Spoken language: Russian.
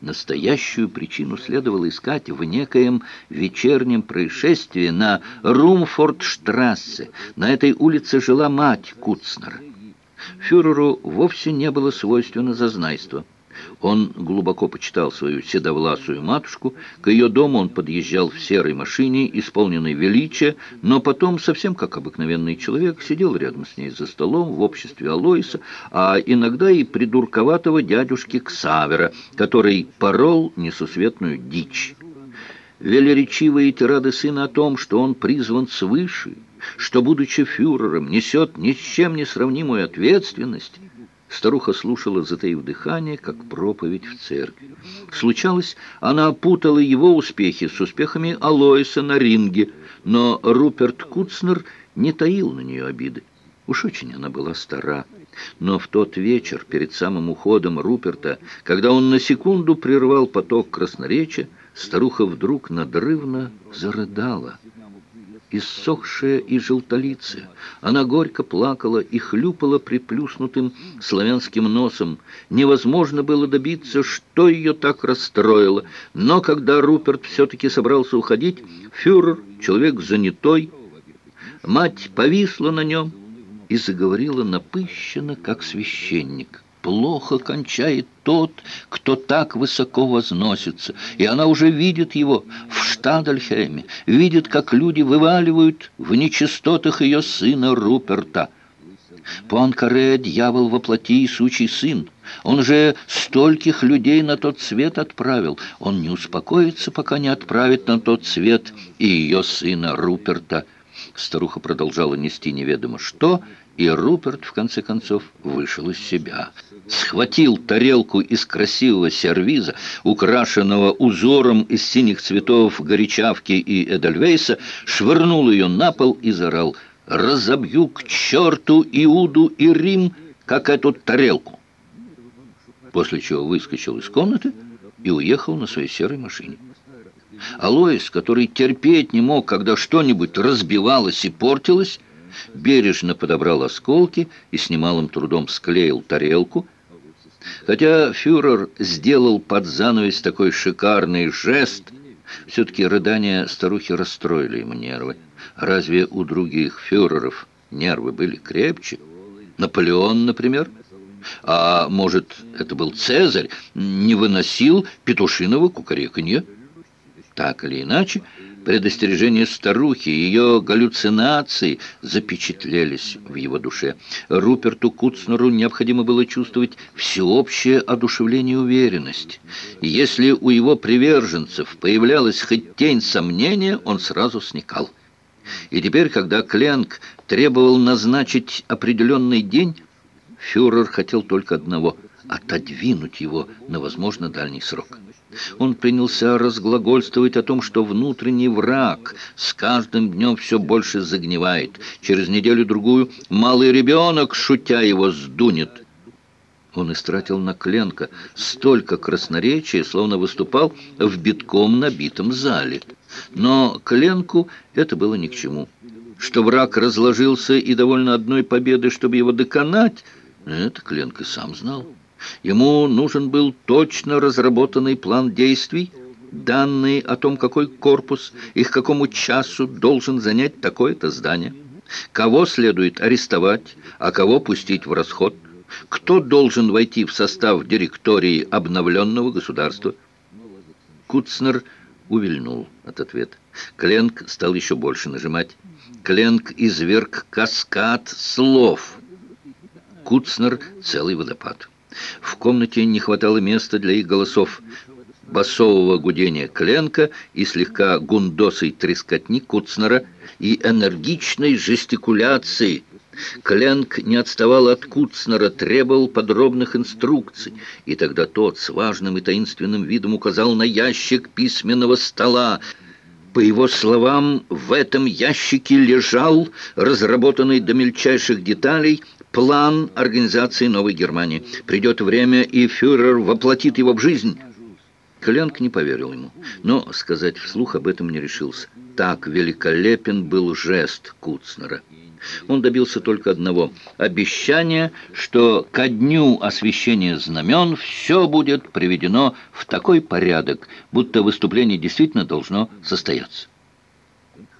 Настоящую причину следовало искать в некоем вечернем происшествии на Румфордштрассе. На этой улице жила мать Куцнера. Фюреру вовсе не было свойственно зазнайство. Он глубоко почитал свою седовласую матушку, к ее дому он подъезжал в серой машине, исполненной величия, но потом, совсем как обыкновенный человек, сидел рядом с ней за столом в обществе Алоиса, а иногда и придурковатого дядюшки Ксавера, который порол несусветную дичь. Велеречивые тирады сына о том, что он призван свыше, что, будучи фюрером, несет ни с чем не сравнимую ответственность, Старуха слушала, затаив дыхание, как проповедь в церкви. Случалось, она опутала его успехи с успехами Алоиса на ринге, но Руперт Куцнер не таил на нее обиды. Уж очень она была стара. Но в тот вечер, перед самым уходом Руперта, когда он на секунду прервал поток красноречия, старуха вдруг надрывно зарыдала иссохшая и желтолицая. Она горько плакала и хлюпала приплюснутым славянским носом. Невозможно было добиться, что ее так расстроило. Но когда Руперт все-таки собрался уходить, фюрер, человек занятой, мать повисла на нем и заговорила напыщенно, как священник плохо кончает тот, кто так высоко возносится. И она уже видит его в Штадальхейме, видит, как люди вываливают в нечистотах ее сына Руперта. Пуанкаре — дьявол воплоти и сучий сын. Он же стольких людей на тот свет отправил. Он не успокоится, пока не отправит на тот свет и ее сына Руперта. Старуха продолжала нести неведомо что, и Руперт, в конце концов, вышел из себя. Схватил тарелку из красивого сервиза, украшенного узором из синих цветов горячавки и эдельвейса, швырнул ее на пол и зарал «Разобью к черту Иуду и Рим, как эту тарелку!» После чего выскочил из комнаты и уехал на своей серой машине. Алоис, который терпеть не мог, когда что-нибудь разбивалось и портилось, бережно подобрал осколки и с немалым трудом склеил тарелку. Хотя фюрер сделал под занавес такой шикарный жест, все-таки рыдания старухи расстроили ему нервы. Разве у других фюреров нервы были крепче? Наполеон, например? А может, это был Цезарь, не выносил петушиного кукареканья? Так или иначе, Предостережения старухи, ее галлюцинации запечатлелись в его душе. Руперту Куцнеру необходимо было чувствовать всеобщее одушевление и уверенность. если у его приверженцев появлялась хоть тень сомнения, он сразу сникал. И теперь, когда Кленк требовал назначить определенный день, фюрер хотел только одного — отодвинуть его на, возможно, дальний срок. Он принялся разглагольствовать о том, что внутренний враг с каждым днем все больше загнивает. Через неделю-другую малый ребенок, шутя его, сдунет. Он истратил на Кленка столько красноречия, словно выступал в битком набитом зале. Но Кленку это было ни к чему. Что враг разложился и довольно одной победы, чтобы его доконать, это Кленк и сам знал. Ему нужен был точно разработанный план действий, данные о том, какой корпус и к какому часу должен занять такое-то здание, кого следует арестовать, а кого пустить в расход, кто должен войти в состав директории обновленного государства. Куцнер увильнул от ответа. Кленк стал еще больше нажимать. Кленк изверг каскад слов. Куцнер — целый водопад. В комнате не хватало места для их голосов. Басового гудения Кленка и слегка гундосой трескотни Куцнера и энергичной жестикуляции. Кленк не отставал от Куцнера, требовал подробных инструкций, и тогда тот с важным и таинственным видом указал на ящик письменного стола. По его словам, в этом ящике лежал, разработанный до мельчайших деталей, план организации Новой Германии. Придет время, и фюрер воплотит его в жизнь. Кленк не поверил ему, но сказать вслух об этом не решился. так великолепен был жест Куцнера. Он добился только одного – обещания, что ко дню освящения знамен все будет приведено в такой порядок, будто выступление действительно должно состояться.